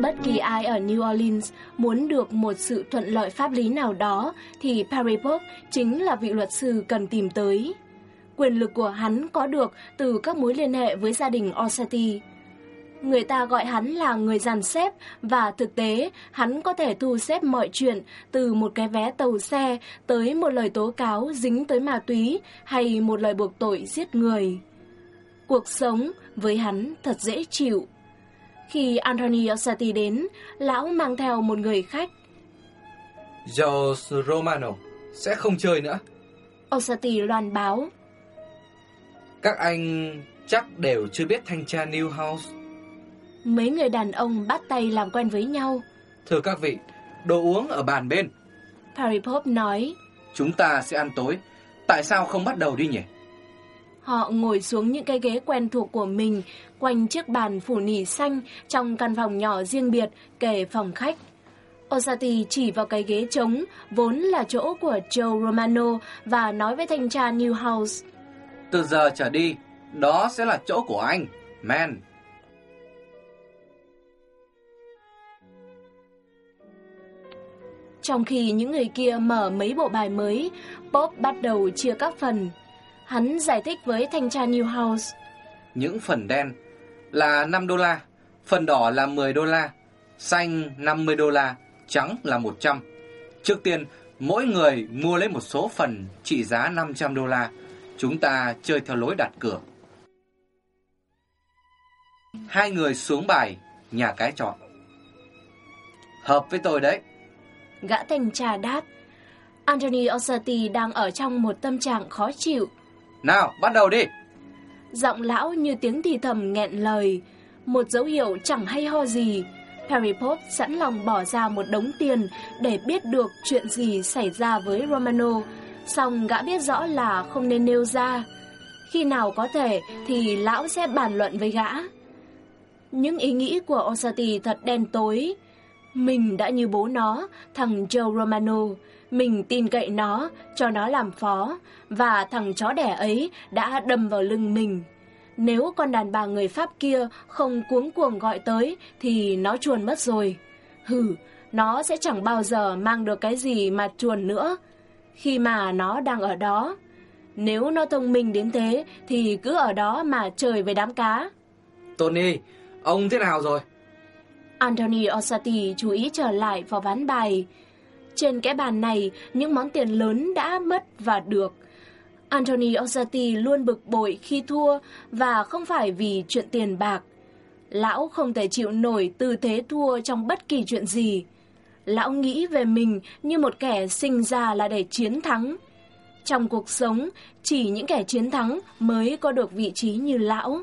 Bất kỳ ai ở New Orleans muốn được một sự thuận lợi pháp lý nào đó thì Perry Pope chính là vị luật sư cần tìm tới. Quyền lực của hắn có được từ các mối liên hệ với gia đình Orsatti. Người ta gọi hắn là người dàn xếp và thực tế, hắn có thể thu xếp mọi chuyện từ một cái vé tàu xe tới một lời tố cáo dính tới ma túy hay một lời buộc tội giết người. Cuộc sống với hắn thật dễ chịu. Khi Anthony Orsatti đến, lão mang theo một người khách. Joe Romano sẽ không chơi nữa. Orsatti loan báo. Các anh chắc đều chưa biết thanh tra Newhouse. Mấy người đàn ông bắt tay làm quen với nhau. Thưa các vị, đồ uống ở bàn bên. Perry Pope nói. Chúng ta sẽ ăn tối. Tại sao không bắt đầu đi nhỉ? Họ ngồi xuống những cái ghế quen thuộc của mình, quanh chiếc bàn phủ nỉ xanh trong căn phòng nhỏ riêng biệt kề phòng khách. Osati chỉ vào cái ghế trống, vốn là chỗ của Joe Romano và nói với thanh tra Newhouse. Từ giờ trở đi, đó sẽ là chỗ của anh, man. Trong khi những người kia mở mấy bộ bài mới, Bob bắt đầu chia các phần. Hắn giải thích với thanh tra Newhouse. Những phần đen là 5 đô la, phần đỏ là 10 đô la, xanh 50 đô la, trắng là 100. Trước tiên, mỗi người mua lấy một số phần trị giá 500 đô la. Chúng ta chơi theo lối đặt cược. Hai người xuống bài, nhà cái chọn. Hợp với tôi đấy. Gã thanh tra đáp. Anthony Orsatti đang ở trong một tâm trạng khó chịu. Nào, bắt đầu đi. Giọng lão như tiếng thì thầm nghẹn lời, một dấu hiệu chẳng hay ho gì. Harry Pope sẵn lòng bỏ ra một đống tiền để biết được chuyện gì xảy ra với Romano, song gã biết rõ là không nên nêu ra. Khi nào có thể thì lão sẽ bàn luận với gã. Những ý nghĩ của Osati thật đen tối. Mình đã như bố nó, thằng Joe Romano. Mình tin cậy nó, cho nó làm phó, và thằng chó đẻ ấy đã đâm vào lưng mình. Nếu con đàn bà người Pháp kia không cuống cuồng gọi tới thì nó chuồn mất rồi. Hừ, nó sẽ chẳng bao giờ mang được cái gì mà chuồn nữa. Khi mà nó đang ở đó. Nếu nó thông minh đến thế thì cứ ở đó mà chơi với đám cá. Tony, ông thế nào rồi? Anthony Orsatti chú ý trở lại vào ván bài. Trên cái bàn này, những món tiền lớn đã mất và được. Anthony Orsatti luôn bực bội khi thua và không phải vì chuyện tiền bạc. Lão không thể chịu nổi tư thế thua trong bất kỳ chuyện gì. Lão nghĩ về mình như một kẻ sinh ra là để chiến thắng. Trong cuộc sống, chỉ những kẻ chiến thắng mới có được vị trí như lão.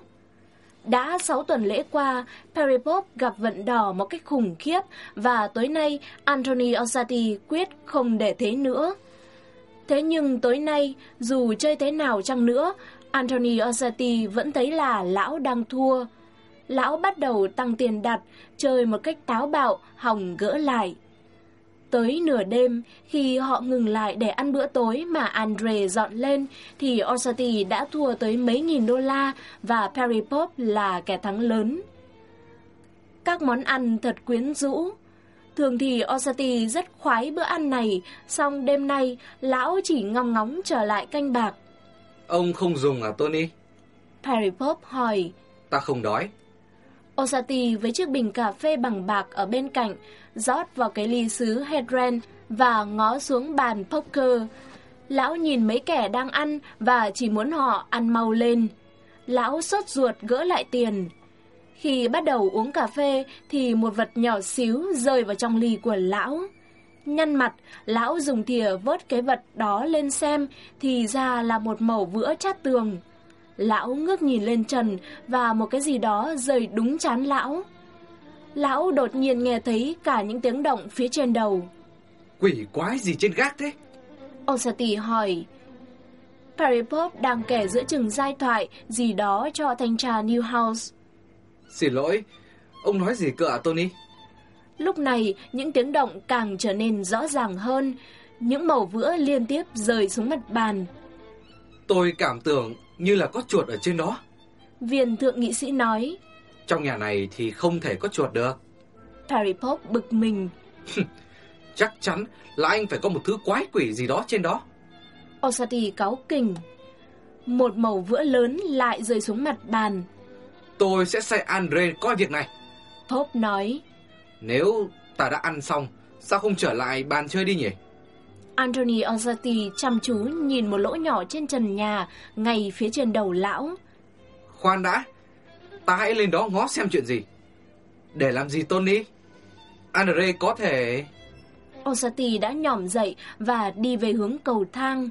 Đã 6 tuần lễ qua, Perry Pope gặp vận đỏ một cách khủng khiếp và tối nay Anthony Ossati quyết không để thế nữa. Thế nhưng tối nay, dù chơi thế nào chăng nữa, Anthony Ossati vẫn thấy là lão đang thua. Lão bắt đầu tăng tiền đặt, chơi một cách táo bạo, hỏng gỡ lại. Tới nửa đêm, khi họ ngừng lại để ăn bữa tối mà Andre dọn lên, thì Orsatti đã thua tới mấy nghìn đô la và Perry Pope là kẻ thắng lớn. Các món ăn thật quyến rũ. Thường thì Orsatti rất khoái bữa ăn này, song đêm nay lão chỉ ngong ngóng trở lại canh bạc. Ông không dùng à Tony? Perry Pope hỏi. Ta không đói. Osati với chiếc bình cà phê bằng bạc ở bên cạnh, rót vào cái ly sứ Hedren và ngó xuống bàn poker. Lão nhìn mấy kẻ đang ăn và chỉ muốn họ ăn mau lên. Lão sốt ruột gỡ lại tiền. Khi bắt đầu uống cà phê thì một vật nhỏ xíu rơi vào trong ly của lão. Nhăn mặt, lão dùng thìa vớt cái vật đó lên xem thì ra là một mẩu vữa chát tường. Lão ngước nhìn lên trần và một cái gì đó rơi đúng chán lão. Lão đột nhiên nghe thấy cả những tiếng động phía trên đầu. Quỷ quái gì trên gác thế? Osati hỏi. Perry Pop đang kể giữa chừng giai thoại gì đó cho thanh tra Newhouse. Xin lỗi, ông nói gì cơ ạ Tony? Lúc này, những tiếng động càng trở nên rõ ràng hơn. Những mẩu vữa liên tiếp rơi xuống mặt bàn. Tôi cảm tưởng như là có chuột ở trên đó. Viên thượng nghị sĩ nói. Trong nhà này thì không thể có chuột được. Perry Pop bực mình. Chắc chắn là anh phải có một thứ quái quỷ gì đó trên đó. Osati cáu kỉnh. Một mẩu vữa lớn lại rơi xuống mặt bàn. Tôi sẽ sai Andre coi việc này. Pop nói. Nếu ta đã ăn xong, sao không trở lại bàn chơi đi nhỉ? Anthony Osati chăm chú nhìn một lỗ nhỏ trên trần nhà, ngay phía trên đầu lão. Khoan đã, ta hãy lên đó ngó xem chuyện gì. Để làm gì Tony? Andre có thể... Osati đã nhỏm dậy và đi về hướng cầu thang.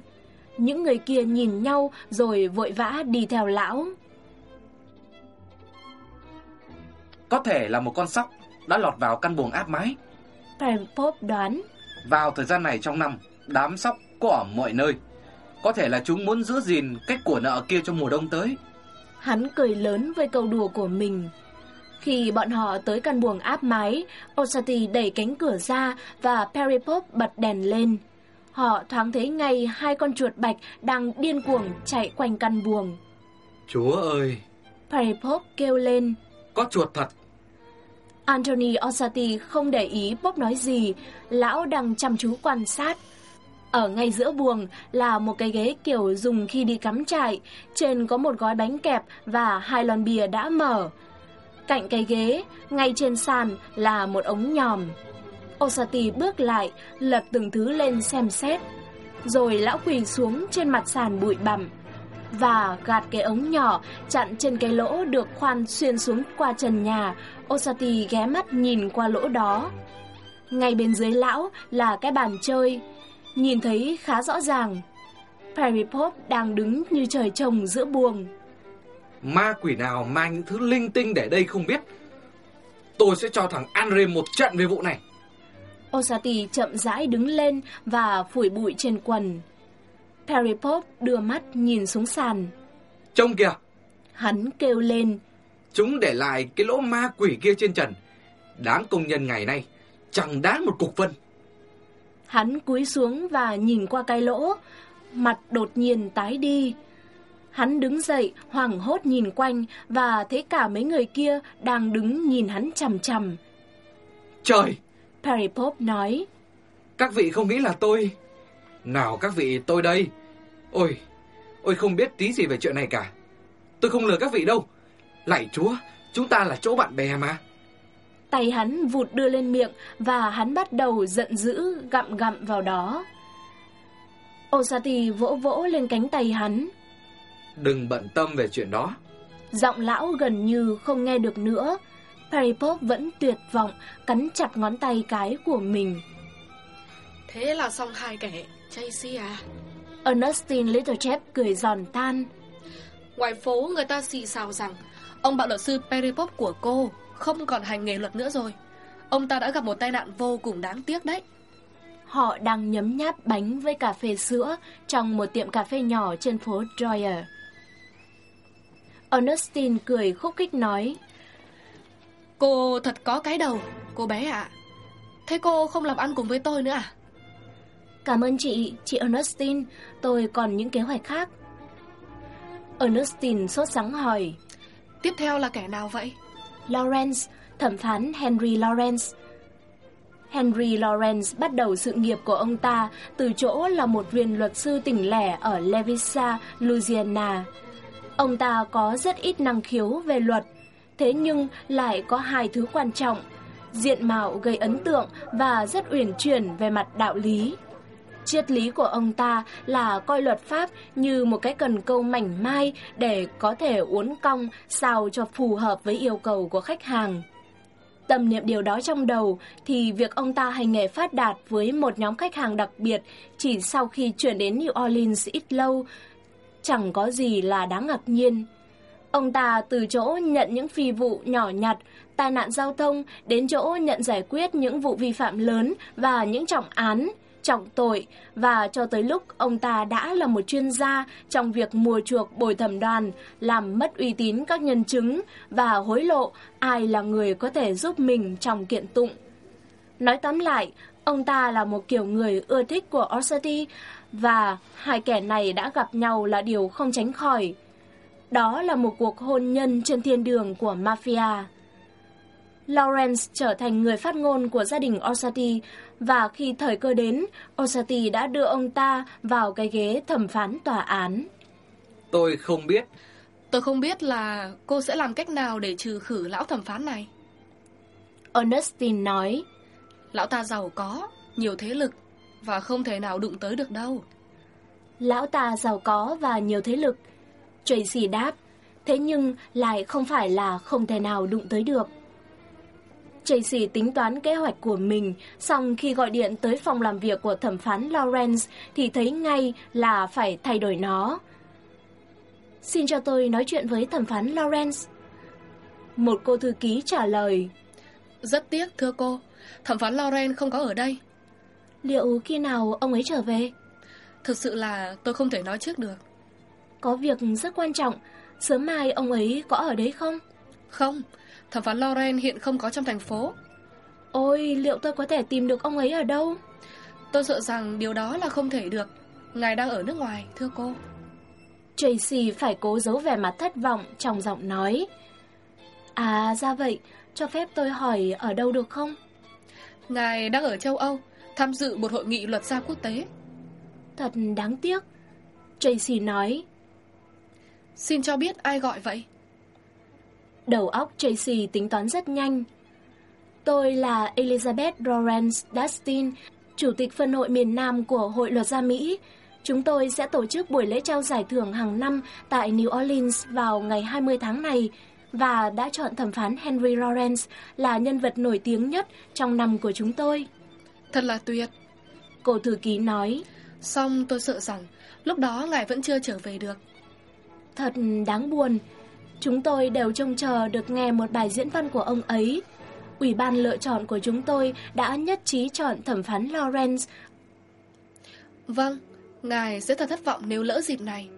Những người kia nhìn nhau rồi vội vã đi theo lão. Có thể là một con sóc đã lọt vào căn buồng áp mái. Pop đoán. Vào thời gian này trong năm, đám sóc có ở mọi nơi. Có thể là chúng muốn giữ gìn cách của nợ kia trong mùa đông tới. Hắn cười lớn với câu đùa của mình. Khi bọn họ tới căn buồng áp mái, Osati đẩy cánh cửa ra và Perry Pop bật đèn lên. Họ thoáng thấy ngay hai con chuột bạch đang điên cuồng chạy quanh căn buồng. Chúa ơi! Perry Pop kêu lên. Có chuột thật! Anthony Osati không để ý Pop nói gì, lão đang chăm chú quan sát. Ở ngay giữa buồng là một cái ghế kiểu dùng khi đi cắm trại, trên có một gói bánh kẹp và hai lon bia đã mở. Cạnh cái ghế, ngay trên sàn là một ống nhòm. Osati bước lại, lật từng thứ lên xem xét. Rồi lão quỳ xuống trên mặt sàn bụi bặm và gạt cái ống nhỏ chặn trên cái lỗ được khoan xuyên xuống qua trần nhà. Osati ghé mắt nhìn qua lỗ đó. Ngay bên dưới lão là cái bàn chơi. Nhìn thấy khá rõ ràng. Perry Pop đang đứng như trời trồng giữa buồng. Ma quỷ nào mang những thứ linh tinh để đây không biết. Tôi sẽ cho thằng Andre một trận về vụ này. Osati chậm rãi đứng lên và phủi bụi trên quần. Perry Pop đưa mắt nhìn xuống sàn. Trông kìa! Hắn kêu lên. Chúng để lại cái lỗ ma quỷ kia trên trần. Đáng công nhân ngày nay, chẳng đáng một cục phân. Hắn cúi xuống và nhìn qua cái lỗ, mặt đột nhiên tái đi. Hắn đứng dậy, hoảng hốt nhìn quanh và thấy cả mấy người kia đang đứng nhìn hắn chằm chằm. Trời! Perry Pop nói. Các vị không nghĩ là tôi... Nào các vị tôi đây. Ôi, ôi không biết tí gì về chuyện này cả. Tôi không lừa các vị đâu. Lạy chúa, chúng ta là chỗ bạn bè mà. Tay hắn vụt đưa lên miệng và hắn bắt đầu giận dữ gặm gặm vào đó. Osati vỗ vỗ lên cánh tay hắn. Đừng bận tâm về chuyện đó. Giọng lão gần như không nghe được nữa. Perry Pop vẫn tuyệt vọng, cắn chặt ngón tay cái của mình. Thế là xong hai kẻ, Chasey à? Ernestine Littlechap cười giòn tan. Ngoài phố người ta xì xào rằng ông bạo luật sư Perry Pop của cô không còn hành nghề luật nữa rồi. Ông ta đã gặp một tai nạn vô cùng đáng tiếc đấy. Họ đang nhấm nháp bánh với cà phê sữa trong một tiệm cà phê nhỏ trên phố Droyer. Ernestine cười khúc khích nói Cô thật có cái đầu, cô bé ạ. Thế cô không làm ăn cùng với tôi nữa à? Cảm ơn chị, chị Ernestine, tôi còn những kế hoạch khác. Ernestine sốt sắng hỏi. Tiếp theo là kẻ nào vậy? Lawrence, thẩm phán Henry Lawrence. Henry Lawrence bắt đầu sự nghiệp của ông ta từ chỗ là một viên luật sư tỉnh lẻ ở Levisa, Louisiana. Ông ta có rất ít năng khiếu về luật, thế nhưng lại có hai thứ quan trọng, diện mạo gây ấn tượng và rất uyển chuyển về mặt đạo lý. Triết lý của ông ta là coi luật pháp như một cái cần câu mảnh mai để có thể uốn cong sao cho phù hợp với yêu cầu của khách hàng. Tâm niệm điều đó trong đầu thì việc ông ta hành nghề phát đạt với một nhóm khách hàng đặc biệt chỉ sau khi chuyển đến New Orleans ít lâu chẳng có gì là đáng ngạc nhiên. Ông ta từ chỗ nhận những phi vụ nhỏ nhặt, tai nạn giao thông đến chỗ nhận giải quyết những vụ vi phạm lớn và những trọng án, trọng tội và cho tới lúc ông ta đã là một chuyên gia trong việc mua chuộc bồi thẩm đoàn, làm mất uy tín các nhân chứng và hối lộ ai là người có thể giúp mình trong kiện tụng. Nói tóm lại, ông ta là một kiểu người ưa thích của Orsatti và hai kẻ này đã gặp nhau là điều không tránh khỏi. Đó là một cuộc hôn nhân trên thiên đường của mafia. Lawrence trở thành người phát ngôn của gia đình Orsatti và khi thời cơ đến, Orsatti đã đưa ông ta vào cái ghế thẩm phán tòa án. Tôi không biết. Tôi không biết là cô sẽ làm cách nào để trừ khử lão thẩm phán này. Ernestine nói, Lão ta giàu có, nhiều thế lực và không thể nào đụng tới được đâu. Lão ta giàu có và nhiều thế lực. Tracy đáp, thế nhưng lại không phải là không thể nào đụng tới được. Tracy tính toán kế hoạch của mình, xong khi gọi điện tới phòng làm việc của thẩm phán Lawrence thì thấy ngay là phải thay đổi nó. Xin cho tôi nói chuyện với thẩm phán Lawrence. Một cô thư ký trả lời. Rất tiếc thưa cô, thẩm phán Lawrence không có ở đây. Liệu khi nào ông ấy trở về? Thực sự là tôi không thể nói trước được. Có việc rất quan trọng, sớm mai ông ấy có ở đấy không? Không, thẩm phán Loren hiện không có trong thành phố. Ôi, liệu tôi có thể tìm được ông ấy ở đâu? Tôi sợ rằng điều đó là không thể được. Ngài đang ở nước ngoài, thưa cô. Tracy phải cố giấu vẻ mặt thất vọng trong giọng nói. À, ra vậy, cho phép tôi hỏi ở đâu được không? Ngài đang ở châu Âu, tham dự một hội nghị luật gia quốc tế. Thật đáng tiếc. Tracy nói. Xin cho biết ai gọi vậy? Đầu óc Tracy tính toán rất nhanh. Tôi là Elizabeth Lawrence Dustin, Chủ tịch phân hội miền Nam của Hội luật gia Mỹ. Chúng tôi sẽ tổ chức buổi lễ trao giải thưởng hàng năm tại New Orleans vào ngày 20 tháng này và đã chọn thẩm phán Henry Lawrence là nhân vật nổi tiếng nhất trong năm của chúng tôi. Thật là tuyệt. Cô thư ký nói. Xong tôi sợ rằng lúc đó ngài vẫn chưa trở về được. Thật đáng buồn. Chúng tôi đều trông chờ được nghe một bài diễn văn của ông ấy. Ủy ban lựa chọn của chúng tôi đã nhất trí chọn thẩm phán Lawrence. Vâng, ngài sẽ thật thất vọng nếu lỡ dịp này.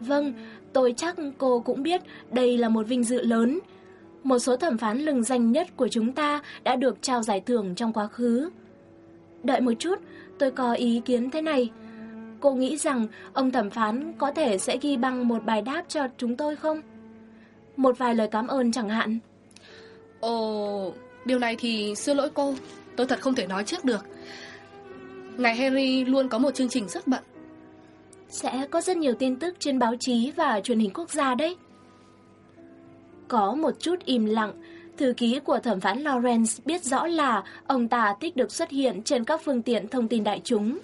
Vâng, tôi chắc cô cũng biết đây là một vinh dự lớn. Một số thẩm phán lừng danh nhất của chúng ta đã được trao giải thưởng trong quá khứ. Đợi một chút, tôi có ý kiến thế này. Cô nghĩ rằng ông thẩm phán có thể sẽ ghi băng một bài đáp cho chúng tôi không? Một vài lời cảm ơn chẳng hạn. Ồ, điều này thì xin lỗi cô, tôi thật không thể nói trước được. Ngài Henry luôn có một chương trình rất bận. Sẽ có rất nhiều tin tức trên báo chí và truyền hình quốc gia đấy. Có một chút im lặng, thư ký của thẩm phán Lawrence biết rõ là ông ta thích được xuất hiện trên các phương tiện thông tin đại chúng.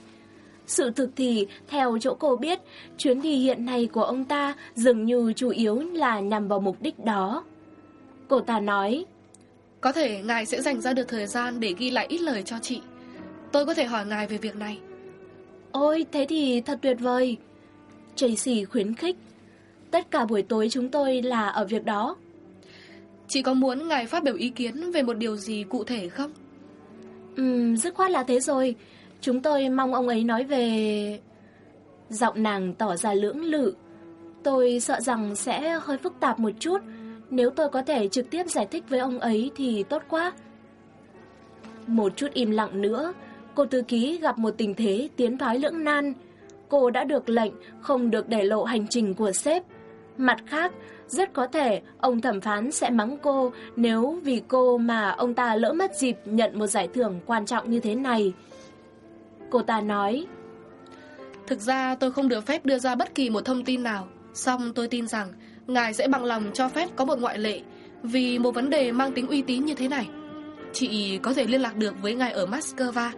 Sự thực thì, theo chỗ cô biết, chuyến đi hiện nay của ông ta dường như chủ yếu là nhằm vào mục đích đó. Cô ta nói, Có thể ngài sẽ dành ra được thời gian để ghi lại ít lời cho chị. Tôi có thể hỏi ngài về việc này. Ôi, thế thì thật tuyệt vời. Tracy khuyến khích. Tất cả buổi tối chúng tôi là ở việc đó. Chị có muốn ngài phát biểu ý kiến về một điều gì cụ thể không? Ừm, dứt khoát là thế rồi. Chúng tôi mong ông ấy nói về... Giọng nàng tỏ ra lưỡng lự. Tôi sợ rằng sẽ hơi phức tạp một chút. Nếu tôi có thể trực tiếp giải thích với ông ấy thì tốt quá. Một chút im lặng nữa, cô thư ký gặp một tình thế tiến thoái lưỡng nan. Cô đã được lệnh không được để lộ hành trình của sếp. Mặt khác, rất có thể ông thẩm phán sẽ mắng cô nếu vì cô mà ông ta lỡ mất dịp nhận một giải thưởng quan trọng như thế này. Cô ta nói, Thực ra tôi không được phép đưa ra bất kỳ một thông tin nào, song tôi tin rằng ngài sẽ bằng lòng cho phép có một ngoại lệ vì một vấn đề mang tính uy tín như thế này. Chị có thể liên lạc được với ngài ở Moscow,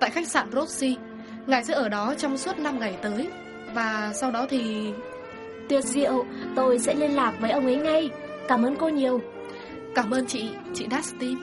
tại khách sạn Rossi. Ngài sẽ ở đó trong suốt 5 ngày tới. Và sau đó thì... Tuyệt diệu, tôi sẽ liên lạc với ông ấy ngay. Cảm ơn cô nhiều. Cảm ơn chị, chị Dustin.